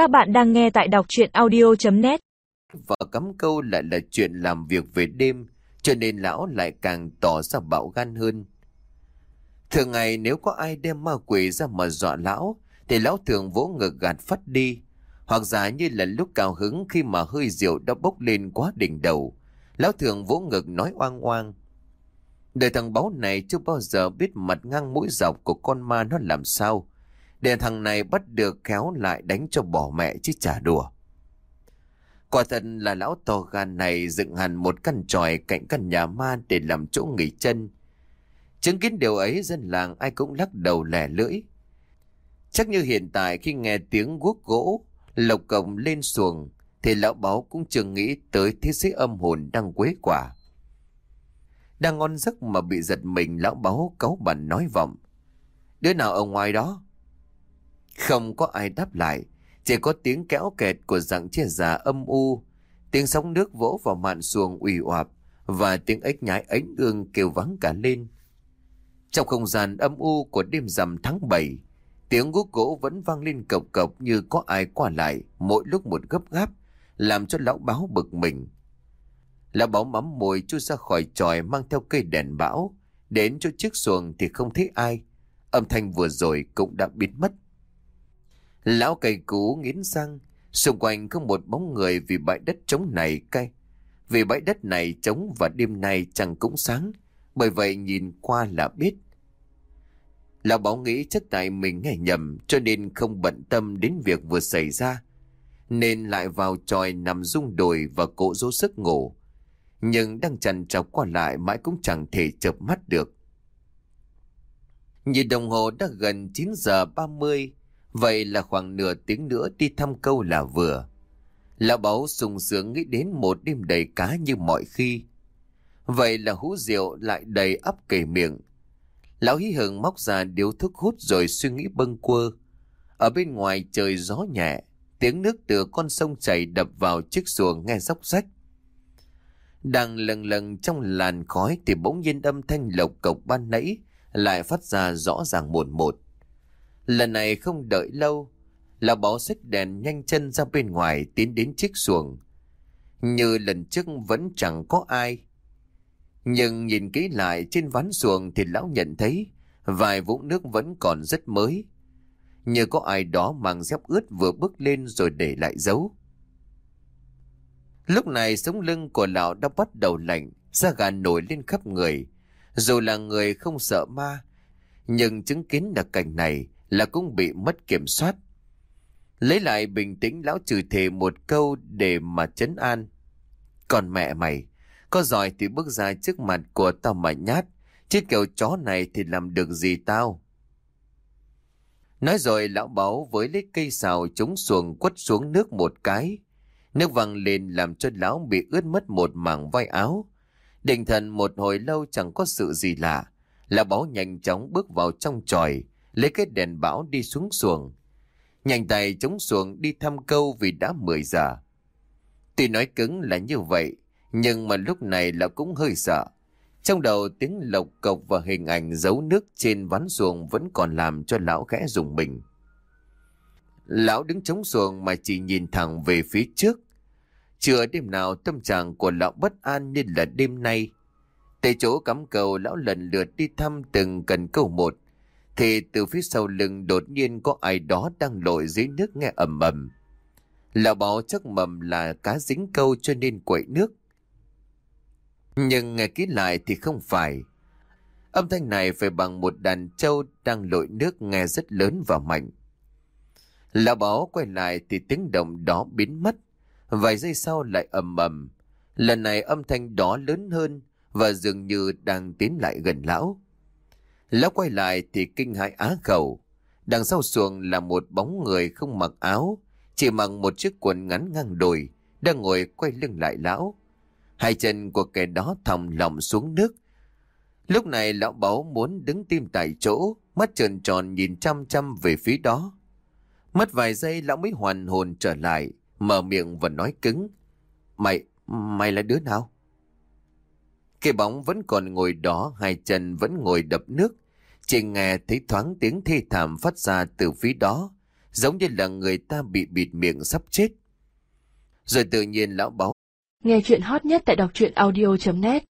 Các bạn đang nghe tại đọc chuyện audio.net Và cắm câu lại là chuyện làm việc về đêm, cho nên lão lại càng tỏ ra bạo gan hơn. Thường ngày nếu có ai đem ma quỷ ra mà dọa lão, thì lão thường vỗ ngực gạt phát đi. Hoặc giả như là lúc cao hứng khi mà hơi rượu đã bốc lên quá đỉnh đầu. Lão thường vỗ ngực nói oang oang. Đời thằng báo này chưa bao giờ biết mặt ngang mũi dọc của con ma nó làm sao. Để thằng này bắt được kéo lại đánh cho bỏ mẹ chứ chả đùa. Quả thật là lão to gan này dựng hẳn một căn tròi cạnh căn nhà ma để làm chỗ nghỉ chân. Chứng kiến điều ấy dân làng ai cũng lắc đầu lẻ lưỡi. Chắc như hiện tại khi nghe tiếng guốc gỗ, lộc cổng lên xuồng, thì lão báo cũng chưa nghĩ tới thế giới âm hồn đang quế quả. Đang ngon giấc mà bị giật mình lão báo cáu bẩn nói vọng. Đứa nào ở ngoài đó? Không có ai đáp lại, chỉ có tiếng kéo kẹt của dạng chia già âm u, tiếng sóng nước vỗ vào mạn xuồng ủy oạp và tiếng ếch nhái ánh ương kêu vắng cả lên. Trong không gian âm u của đêm rằm tháng 7, tiếng gút gỗ vẫn vang lên cộc cộc như có ai qua lại mỗi lúc một gấp gáp, làm cho lão báo bực mình. Lão báo mắm mồi chui ra khỏi tròi mang theo cây đèn bão, đến chỗ chiếc xuồng thì không thấy ai. Âm thanh vừa rồi cũng đã biến mất. Lão cày cú nghiến răng, xung quanh không một bóng người vì bãi đất trống này cay. Vì bãi đất này trống và đêm nay chẳng cũng sáng, bởi vậy nhìn qua là biết. Lão bảo nghĩ chắc tại mình nghe nhầm cho nên không bận tâm đến việc vừa xảy ra. Nên lại vào tròi nằm rung đồi và cố dỗ sức ngủ. Nhưng đang chằn chọc qua lại mãi cũng chẳng thể chợp mắt được. Nhìn đồng hồ đã gần 9 giờ 30, vậy là khoảng nửa tiếng nữa đi thăm câu là vừa. Lão báu sung sướng nghĩ đến một đêm đầy cá như mọi khi. Vậy là hũ rượu lại đầy ắp kề miệng. Lão hí hưởng móc ra điếu thuốc hút rồi suy nghĩ bâng quơ. Ở bên ngoài trời gió nhẹ, tiếng nước từ con sông chảy đập vào chiếc xuồng nghe róc rách. Đang lần lần trong làn khói thì bỗng nhiên âm thanh lộc cộc ban nãy lại phát ra rõ ràng một một. Lần này không đợi lâu, là báo xích đèn nhanh chân ra bên ngoài tiến đến chiếc xuồng. Như lần trước vẫn chẳng có ai. Nhưng nhìn kỹ lại trên ván xuồng thì lão nhận thấy vài vũng nước vẫn còn rất mới. Như có ai đó mang dép ướt vừa bước lên rồi để lại dấu. Lúc này sống lưng của lão đã bắt đầu lạnh, da gà nổi lên khắp người. Dù là người không sợ ma, nhưng chứng kiến được cảnh này là cũng bị mất kiểm soát. Lấy lại bình tĩnh lão trừ thề một câu để mà chấn an. Còn mẹ mày, có giỏi thì bước ra trước mặt của tao mà nhát, chứ kiểu chó này thì làm được gì tao. Nói rồi lão báo với lấy cây xào chống xuồng quất xuống nước một cái. Nước văng lên làm cho lão bị ướt mất một mảng vai áo. Định thần một hồi lâu chẳng có sự gì lạ. Lão báo nhanh chóng bước vào trong tròi, lấy cái đèn bão đi xuống xuồng. Nhanh tay chống xuồng đi thăm câu vì đã 10 giờ. Tuy nói cứng là như vậy, nhưng mà lúc này là cũng hơi sợ. Trong đầu tiếng lộc cộc và hình ảnh dấu nước trên ván xuồng vẫn còn làm cho lão khẽ dùng mình. Lão đứng chống xuồng mà chỉ nhìn thẳng về phía trước. Chưa đêm nào tâm trạng của lão bất an như là đêm nay. Tại chỗ cắm cầu lão lần lượt đi thăm từng cần câu một. Thì từ phía sau lưng đột nhiên có ai đó đang lội dưới nước nghe ầm ầm. Lão bảo chắc mầm là cá dính câu cho nên quậy nước. Nhưng nghe kỹ lại thì không phải. Âm thanh này phải bằng một đàn trâu đang lội nước nghe rất lớn và mạnh. Lão báo quay lại thì tiếng động đó biến mất. Vài giây sau lại ầm ầm. Lần này âm thanh đó lớn hơn và dường như đang tiến lại gần lão. Lão quay lại thì kinh hãi á khẩu. Đằng sau xuồng là một bóng người không mặc áo, chỉ mặc một chiếc quần ngắn ngang đùi, đang ngồi quay lưng lại lão. Hai chân của kẻ đó thòng lòng xuống nước. Lúc này lão báu muốn đứng tim tại chỗ, mắt trần tròn nhìn chăm chăm về phía đó. Mất vài giây lão mới hoàn hồn trở lại, mở miệng và nói cứng. Mày, mày là đứa nào? Cái bóng vẫn còn ngồi đó, hai chân vẫn ngồi đập nước. Chỉ nghe thấy thoáng tiếng thê thảm phát ra từ phía đó, giống như là người ta bị bịt miệng sắp chết. Rồi tự nhiên lão báo. Nghe chuyện hot nhất tại đọc truyện audio.net